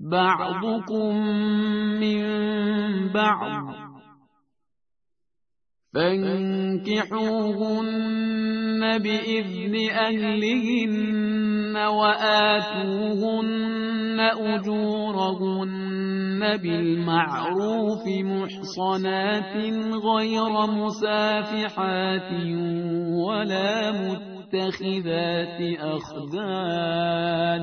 بعضكم من بعض فانكحوهن بإذن أهلهن وآتوهن أجورهن بالمعروف محصنات غير مسافحات ولا متخذات أخدان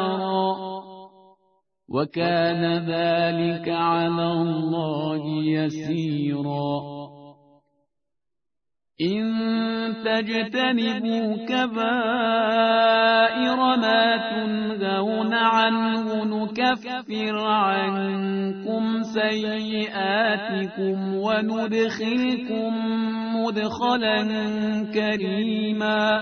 وكان ذلك على الله يسيرا. إن تجتنبوا كبائر ما تنهون عنه نكفر عنكم سيئاتكم وندخلكم مدخلا كريما.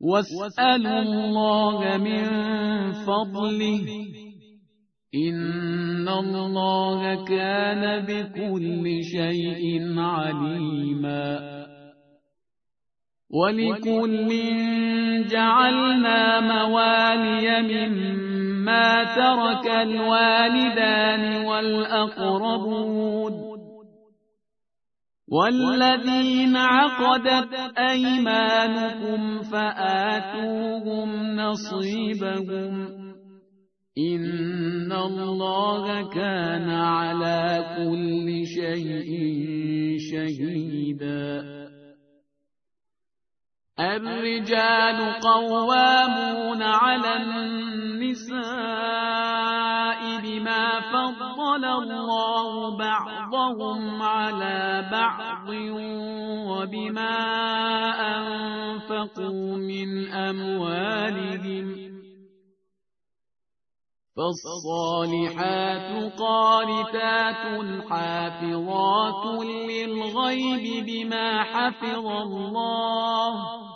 واسألوا الله من فضله. إن الله كان بكل شيء عليما. ولكل جعلنا موالي مما ترك الوالدان والأقربون. والذين عقدت أيمانكم فآتوهم نصيبهم إن الله كان على كل شيء شهيدا. الرجال قوامون على النساء فضل الله بعضهم على بعض وبما أنفقوا من أموالهم فالصالحات قانتات حافظات للغيب بما حفظ الله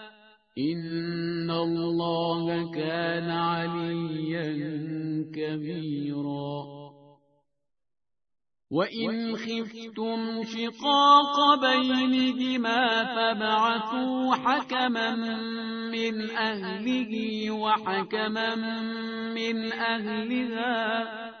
إن الله كان عليا كبيرا. وإن خفتم شقاق بينهما فبعثوا حكما من أهله وحكما من أهلها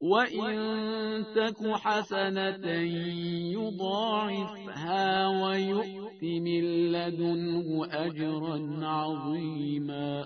وإن تك حسنة يضاعفها ويؤت من لدنه أجرا عظيما